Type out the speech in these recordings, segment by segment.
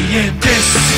遠です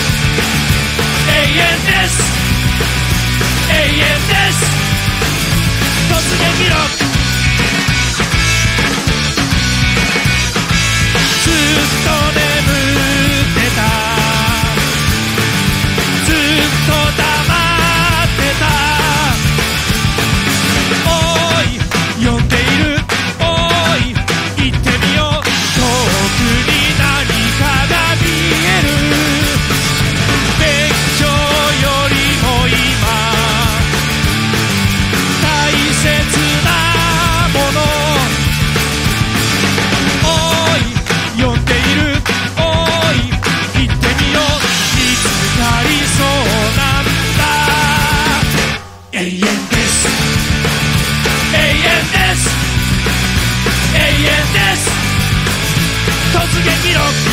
突撃ロック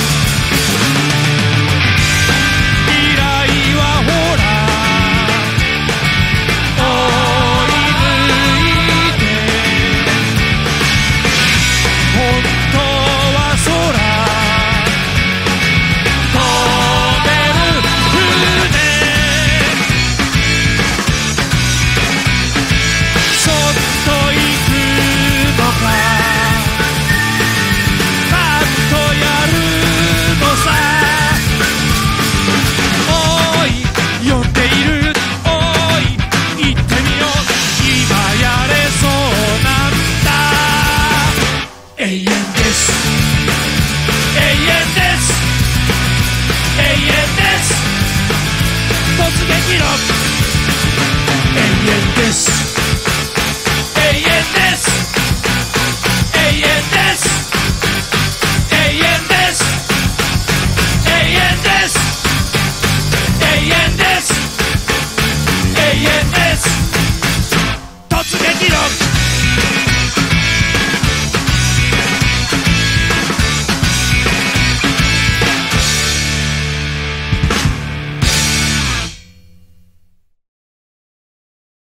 永遠です。永遠です。永遠です。突撃の永遠です。